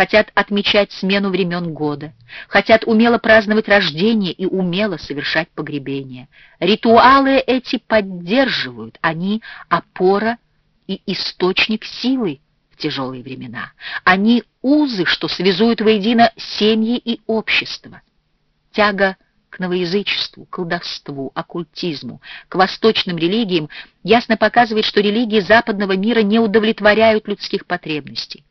хотят отмечать смену времен года, хотят умело праздновать рождение и умело совершать погребение. Ритуалы эти поддерживают, они опора и источник силы в тяжелые времена. Они узы, что связуют воедино семьи и общество. Тяга к новоязычеству, колдовству, оккультизму, к восточным религиям ясно показывает, что религии западного мира не удовлетворяют людских потребностей.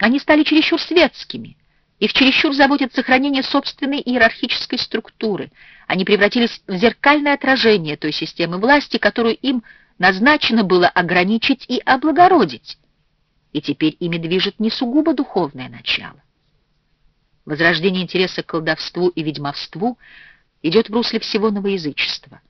Они стали чересчур светскими, их чересчур заботит сохранение собственной иерархической структуры. Они превратились в зеркальное отражение той системы власти, которую им назначено было ограничить и облагородить. И теперь ими движет не сугубо духовное начало. Возрождение интереса к колдовству и ведьмовству идет в русле всего новоязычества.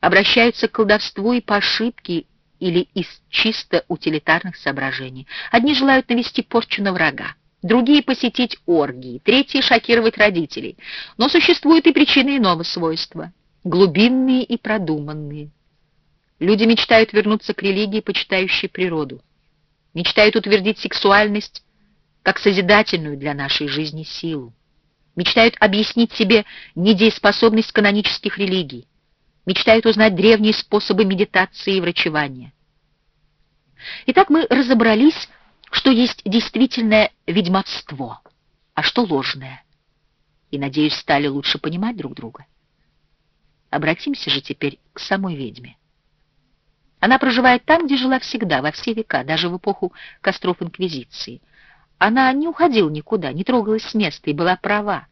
Обращаются к колдовству и по ошибке или из чисто утилитарных соображений. Одни желают навести порчу на врага, другие — посетить оргии, третьи — шокировать родителей. Но существуют и причины иного свойства, глубинные и продуманные. Люди мечтают вернуться к религии, почитающей природу. Мечтают утвердить сексуальность как созидательную для нашей жизни силу. Мечтают объяснить себе недееспособность канонических религий. Мечтают узнать древние способы медитации и врачевания. Итак, мы разобрались, что есть действительное ведьмовство, а что ложное. И, надеюсь, стали лучше понимать друг друга. Обратимся же теперь к самой ведьме. Она проживает там, где жила всегда, во все века, даже в эпоху костров Инквизиции. Она не уходила никуда, не трогалась с места и была права.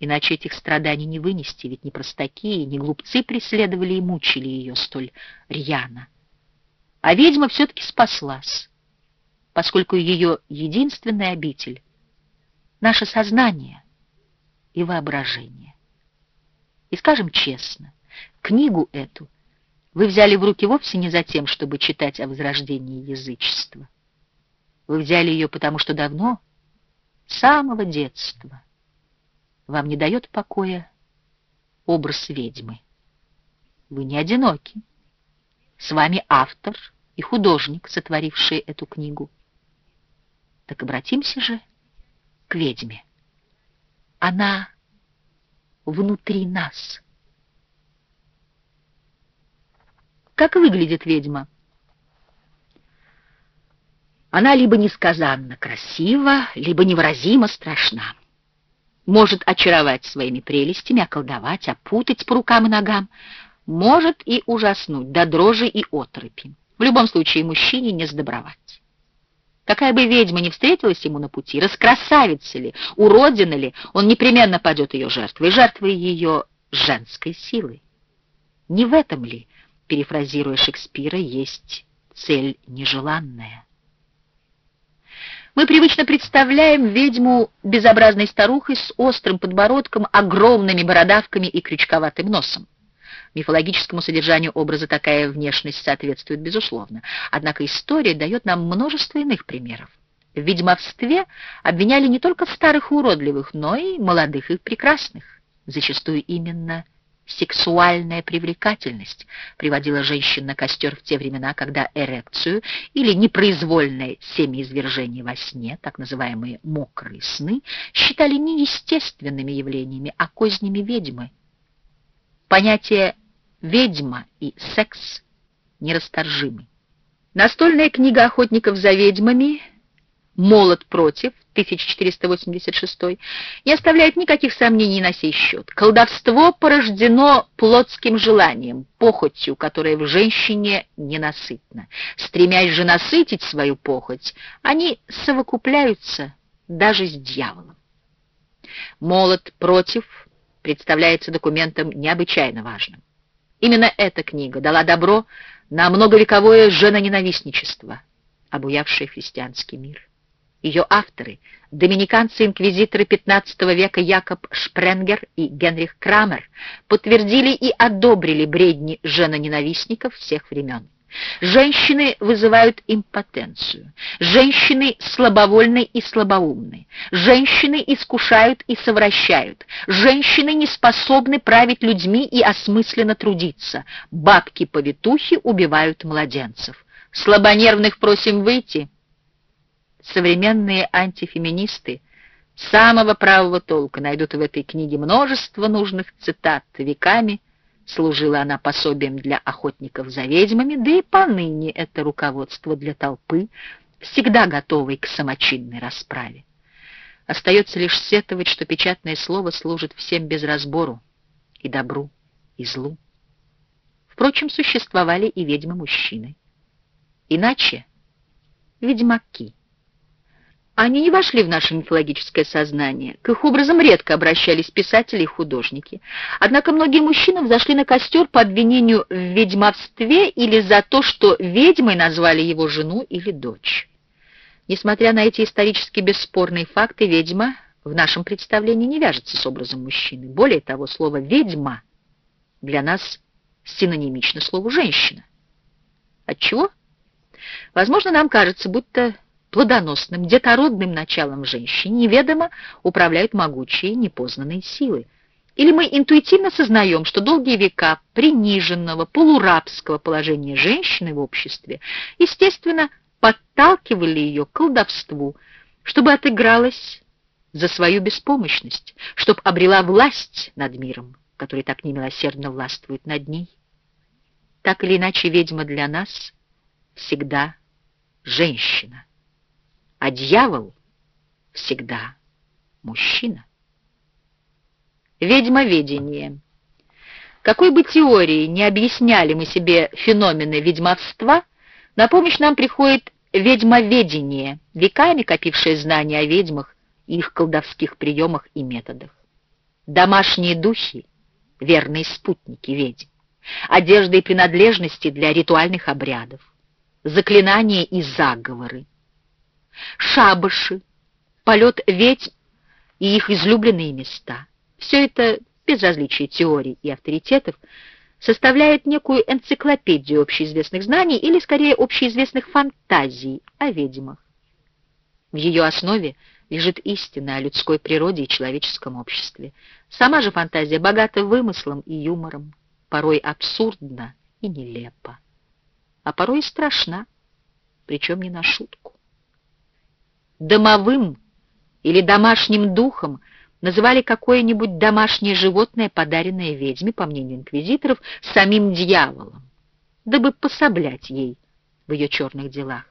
Иначе этих страданий не вынести, ведь не простаки, не глупцы преследовали и мучили ее столь рьяно. А ведьма все-таки спаслась, поскольку ее единственный обитель — наше сознание и воображение. И скажем честно, книгу эту — вы взяли в руки вовсе не за тем, чтобы читать о возрождении язычества. Вы взяли ее потому, что давно, с самого детства, вам не дает покоя образ ведьмы. Вы не одиноки. С вами автор и художник, сотворивший эту книгу. Так обратимся же к ведьме. Она внутри нас. Как выглядит ведьма? Она либо несказанно красива, либо невыразимо страшна. Может очаровать своими прелестями, околдовать, опутать по рукам и ногам. Может и ужаснуть до дрожи и отрыпи. В любом случае мужчине не сдобровать. Какая бы ведьма ни встретилась ему на пути, раскрасавица ли, уродина ли, он непременно падет ее жертвой, жертвой ее женской силы. Не в этом ли перефразируя Шекспира, есть цель нежеланная. Мы привычно представляем ведьму безобразной старухой с острым подбородком, огромными бородавками и крючковатым носом. Мифологическому содержанию образа такая внешность соответствует безусловно. Однако история дает нам множество иных примеров. В ведьмовстве обвиняли не только старых и уродливых, но и молодых и прекрасных. Зачастую именно сексуальная привлекательность приводила женщин на костер в те времена, когда эрекцию или непроизвольное семяизвержение во сне, так называемые мокрые сны, считали не естественными явлениями, а кознями ведьмы. Понятия «ведьма» и «секс» нерасторжимы. Настольная книга охотников за ведьмами «Молот против» 1486 не оставляет никаких сомнений на сей счет. Колдовство порождено плотским желанием, похотью, которая в женщине ненасытна. Стремясь же насытить свою похоть, они совокупляются даже с дьяволом. «Молот против» представляется документом необычайно важным. Именно эта книга дала добро на многовековое женоненавистничество, обуявшее христианский мир. Ее авторы, доминиканцы-инквизиторы XV века Якоб Шпренгер и Генрих Крамер, подтвердили и одобрили бредни женоненавистников всех времен. Женщины вызывают импотенцию. Женщины слабовольны и слабоумны. Женщины искушают и совращают. Женщины не способны править людьми и осмысленно трудиться. Бабки-повитухи убивают младенцев. Слабонервных просим выйти. Современные антифеминисты самого правого толка. Найдут в этой книге множество нужных цитат. Веками служила она пособием для охотников за ведьмами, да и поныне это руководство для толпы, всегда готовой к самочинной расправе. Остается лишь сетовать, что печатное слово служит всем без разбору, и добру, и злу. Впрочем, существовали и ведьмы-мужчины. Иначе ведьмаки. Они не вошли в наше мифологическое сознание. К их образам редко обращались писатели и художники. Однако многие мужчины взошли на костер по обвинению в ведьмовстве или за то, что ведьмой назвали его жену или дочь. Несмотря на эти исторически бесспорные факты, ведьма в нашем представлении не вяжется с образом мужчины. Более того, слово «ведьма» для нас синонимично слову «женщина». Отчего? Возможно, нам кажется, будто плодоносным, детородным началом женщины неведомо управляют могучие непознанные силы. Или мы интуитивно сознаем, что долгие века приниженного, полурабского положения женщины в обществе, естественно, подталкивали ее к колдовству, чтобы отыгралась за свою беспомощность, чтобы обрела власть над миром, который так немилосердно властвует над ней. Так или иначе, ведьма для нас всегда женщина а дьявол всегда мужчина. Ведьмоведение. Какой бы теории не объясняли мы себе феномены ведьмовства, на помощь нам приходит ведьмоведение, веками копившее знания о ведьмах, их колдовских приемах и методах. Домашние духи — верные спутники ведьм, одежда и принадлежности для ритуальных обрядов, заклинания и заговоры, шабаши, полет ведьм и их излюбленные места. Все это, без различия теорий и авторитетов, составляет некую энциклопедию общеизвестных знаний или, скорее, общеизвестных фантазий о ведьмах. В ее основе лежит истина о людской природе и человеческом обществе. Сама же фантазия богата вымыслом и юмором, порой абсурдна и нелепа, а порой и страшна, причем не на шутку домовым или домашним духом называли какое-нибудь домашнее животное, подаренное ведьме, по мнению инквизиторов, самим дьяволом, дабы пособлять ей в ее черных делах.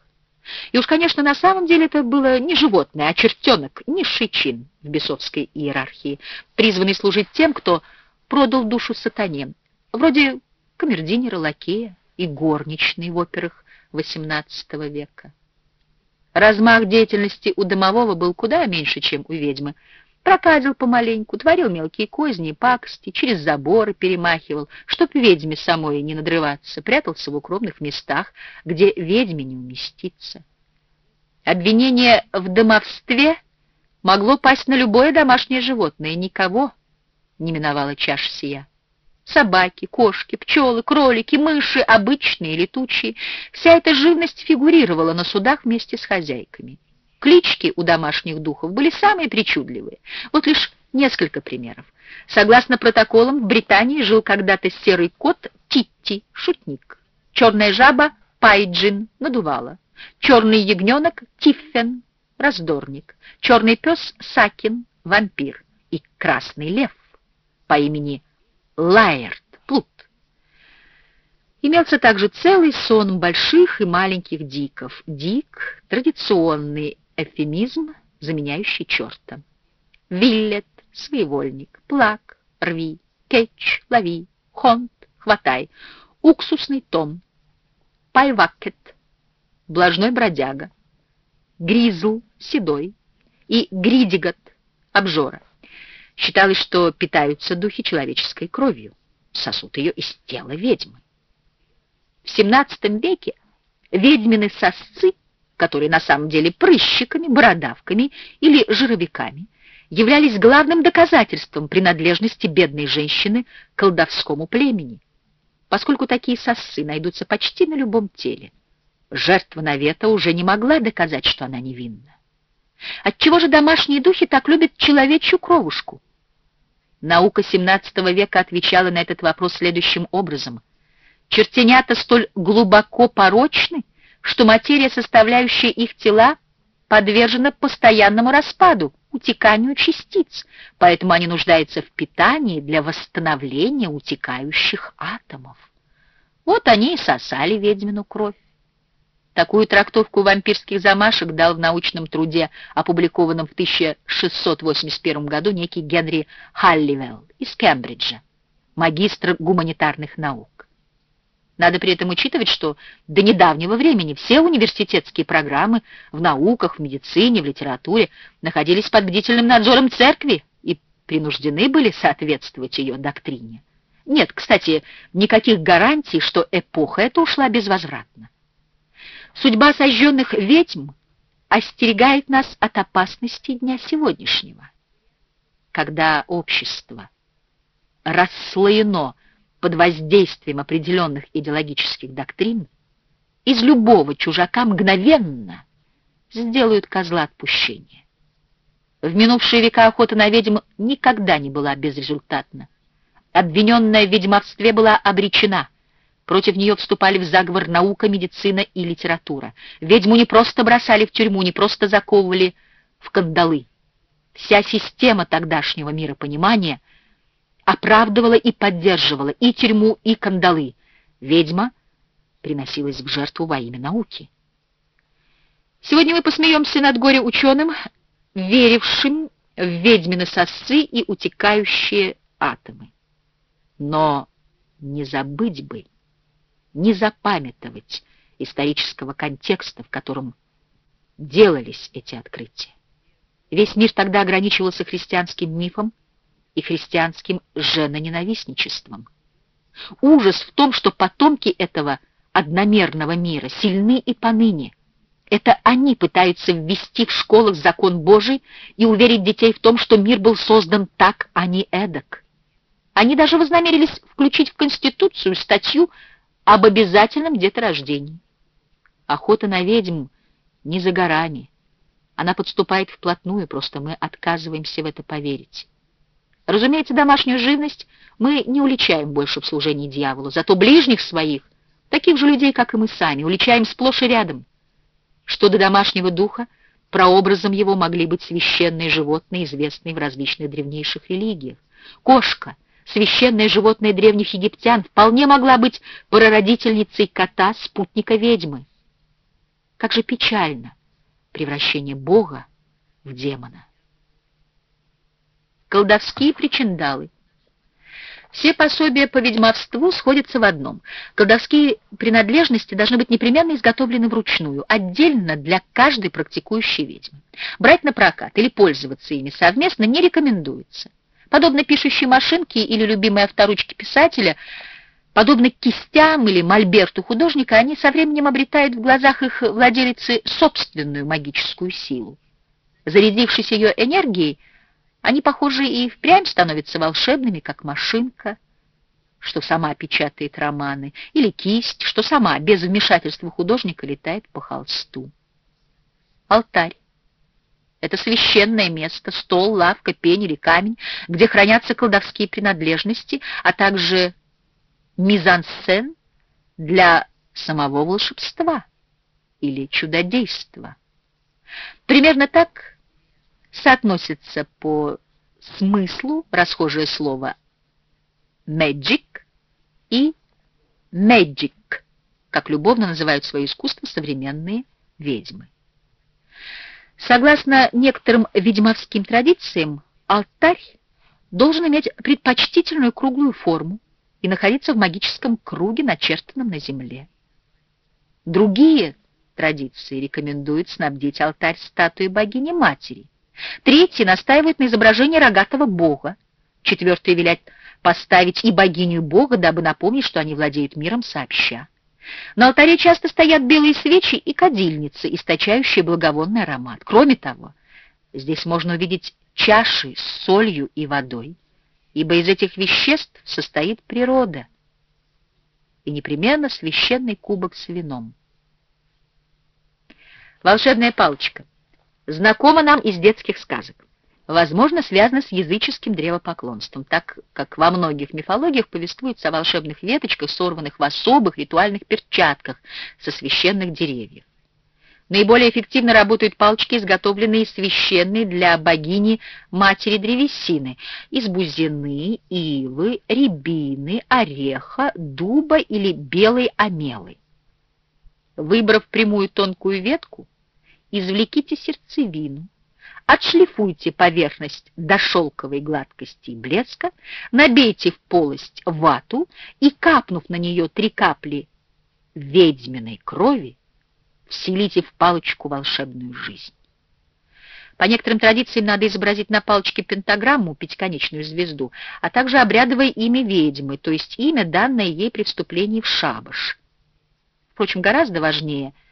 И уж, конечно, на самом деле это было не животное, а чертенок, низший чин в бесовской иерархии, призванный служить тем, кто продал душу сатане, вроде камердинера, лакея и горничной в операх XVIII века. Размах деятельности у домового был куда меньше, чем у ведьмы. Проказил помаленьку, творил мелкие козни, пакости, через заборы перемахивал, чтоб ведьме самой не надрываться, прятался в укромных местах, где ведьме не уместиться. Обвинение в домовстве могло пасть на любое домашнее животное, никого не миновала чаша сия. Собаки, кошки, пчелы, кролики, мыши, обычные, летучие. Вся эта живность фигурировала на судах вместе с хозяйками. Клички у домашних духов были самые причудливые. Вот лишь несколько примеров. Согласно протоколам, в Британии жил когда-то серый кот Титти, шутник. Черная жаба Пайджин, надувала. Черный ягненок Тиффен, раздорник. Черный пес Сакин, вампир. И красный лев по имени Лаэрт, плут. Имелся также целый сон больших и маленьких диков. Дик — традиционный эвфемизм, заменяющий черта. Виллет — своевольник, плак, рви, кетч, лови, хонт, хватай, уксусный том, пайвакет, блажной бродяга, гризл, седой и гридигат, обжора. Считалось, что питаются духи человеческой кровью, сосут ее из тела ведьмы. В XVII веке ведьмины сосцы, которые на самом деле прыщиками, бородавками или жировиками, являлись главным доказательством принадлежности бедной женщины к колдовскому племени, поскольку такие сосцы найдутся почти на любом теле. Жертва навета уже не могла доказать, что она невинна. Отчего же домашние духи так любят человечью кровушку? Наука XVII века отвечала на этот вопрос следующим образом. Чертенята столь глубоко порочны, что материя, составляющая их тела, подвержена постоянному распаду, утеканию частиц, поэтому они нуждаются в питании для восстановления утекающих атомов. Вот они и сосали ведьмину кровь. Такую трактовку вампирских замашек дал в научном труде, опубликованном в 1681 году, некий Генри Халливелл из Кембриджа, магистр гуманитарных наук. Надо при этом учитывать, что до недавнего времени все университетские программы в науках, в медицине, в литературе находились под бдительным надзором церкви и принуждены были соответствовать ее доктрине. Нет, кстати, никаких гарантий, что эпоха эта ушла безвозвратно. Судьба сожженных ведьм остерегает нас от опасности дня сегодняшнего, когда общество расслоено под воздействием определенных идеологических доктрин, из любого чужака мгновенно сделают козла отпущения. В минувшие века охота на ведьм никогда не была безрезультатна. Обвиненная в ведьмовстве была обречена. Против нее вступали в заговор наука, медицина и литература. Ведьму не просто бросали в тюрьму, не просто заковывали в кандалы. Вся система тогдашнего миропонимания оправдывала и поддерживала и тюрьму, и кандалы. Ведьма приносилась в жертву во имя науки. Сегодня мы посмеемся над горе-ученым, верившим в ведьмины сосцы и утекающие атомы. Но не забыть бы, не запамятовать исторического контекста, в котором делались эти открытия. Весь мир тогда ограничивался христианским мифом, и христианским женоненавистничеством. Ужас в том, что потомки этого одномерного мира сильны и поныне. Это они пытаются ввести в школах закон Божий и уверить детей в том, что мир был создан так, а не эдак. Они даже вознамерились включить в Конституцию статью об обязательном деторождении. Охота на ведьм не за горами. Она подступает вплотную, просто мы отказываемся в это поверить. Разумеется, домашнюю живность мы не уличаем больше в служении дьяволу, зато ближних своих, таких же людей, как и мы сами, уличаем сплошь и рядом. Что до домашнего духа, прообразом его могли быть священные животные, известные в различных древнейших религиях. Кошка, священное животное древних египтян, вполне могла быть прародительницей кота, спутника ведьмы. Как же печально превращение Бога в демона колдовские причиндалы. Все пособия по ведьмовству сходятся в одном. Колдовские принадлежности должны быть непременно изготовлены вручную, отдельно для каждой практикующей ведьмы. Брать на прокат или пользоваться ими совместно не рекомендуется. Подобно пишущей машинке или любимой авторучке писателя, подобно кистям или мольберту художника, они со временем обретают в глазах их владелицы собственную магическую силу. Зарядившись ее энергией, они, похоже, и впрямь становятся волшебными, как машинка, что сама печатает романы, или кисть, что сама, без вмешательства художника, летает по холсту. Алтарь. Это священное место, стол, лавка, пень или камень, где хранятся колдовские принадлежности, а также мизансцен для самого волшебства или чудодейства. Примерно так соотносится по смыслу расхожее слово magic и magic, как любовно называют свое искусство современные ведьмы. Согласно некоторым ведьмовским традициям, алтарь должен иметь предпочтительную круглую форму и находиться в магическом круге, начертанном на земле. Другие традиции рекомендуют снабдить алтарь статуей богини-матери – Третий настаивает на изображении рогатого бога. Четвертый велят поставить и богиню бога, дабы напомнить, что они владеют миром сообща. На алтаре часто стоят белые свечи и кадильницы, источающие благовонный аромат. Кроме того, здесь можно увидеть чаши с солью и водой, ибо из этих веществ состоит природа и непременно священный кубок с вином. Волшебная палочка — знакомо нам из детских сказок. Возможно, связано с языческим древопоклонством, так как во многих мифологиях повествуется о волшебных веточках, сорванных в особых ритуальных перчатках со священных деревьев. Наиболее эффективно работают палочки, изготовленные священной для богини матери древесины, из бузины, ивы, рябины, ореха, дуба или белой омелы. Выбрав прямую тонкую ветку, извлеките сердцевину, отшлифуйте поверхность до шелковой гладкости и блеска, набейте в полость вату и, капнув на нее три капли ведьминой крови, вселите в палочку волшебную жизнь. По некоторым традициям надо изобразить на палочке пентаграмму, пятиконечную звезду, а также обрядовое имя ведьмы, то есть имя, данное ей при вступлении в шабаш. Впрочем, гораздо важнее —